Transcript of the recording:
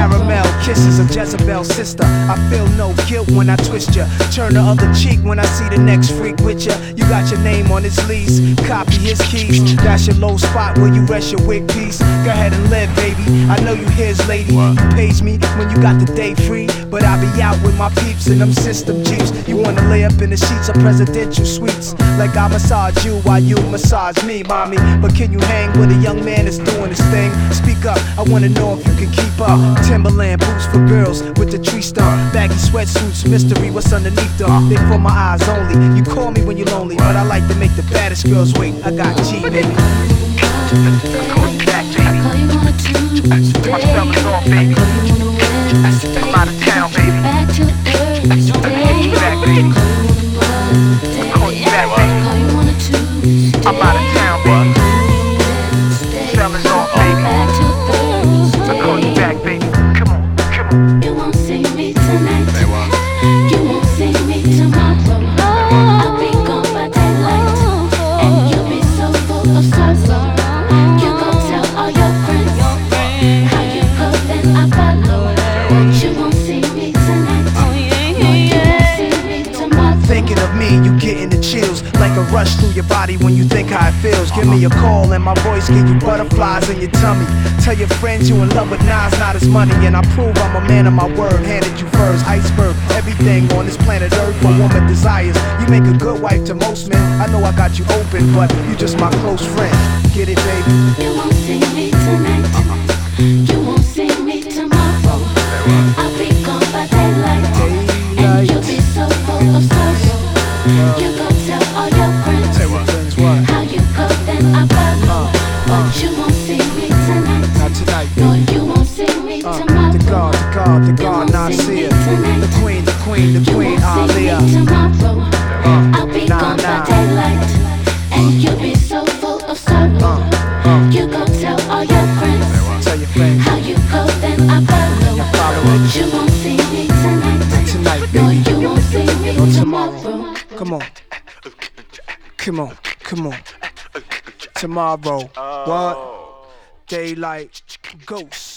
Caramel kisses of Jezebel's sister. I feel no guilt when I twist ya. Turn the other cheek when I see the next freak with ya. You got your name on his lease, copy his keys. That's your low spot where you rest your wig piece. Go ahead and live, baby. I know you his lady. You pays me when you got the day free. But I be out with my peeps in them system jeeps. You wanna lay up in the sheets of presidential suites. Like I massage you while you massage me, mommy. But can you hang with a young man that's doing thing? Speak up, I wanna know if you can keep up. Timberland boots for girls with the tree stump. Baggy sweatsuits, mystery, what's underneath them? They for my eyes only. You call me when you're lonely, but I like to make the baddest girls wait. I got G, baby. Call you back, baby. Call you on a Tuesday. My fellas off, baby. Call you on a Wednesday. I'm out of town, baby. Back to Thursday. back, baby. Call you back, baby. Call you on a Tuesday. I'm out of town, baby. Me, you getting the chills like a rush through your body when you think how it feels. Give me a call and my voice give you butterflies in your tummy. Tell your friends you in love with Nas, not his money, and I prove I'm a man of my word. Handed you first iceberg, everything on this planet Earth. A woman desires. You make a good wife to most men. I know I got you open, but you just my close friend. Get it, baby? You won't see me tonight. Not tonight, No, baby. you won't see me Uh, tomorrow. the God, the God, the You God, won't see me Nasir. tonight. The Queen, the Queen, the You Queen, won't see me Aaliyah. tomorrow. Uh, I'll be Nah, gone nah. by daylight. And you'll be so full of sorrow. Uh, uh. You gon' tell all your friends. Tell your friends How you go, then I follow. follow But you won't see me tonight. tonight, No, baby. you won't see me No tomorrow. tomorrow. Come on. Come on, come on. Tomorrow. What? Daylight. Ghosts.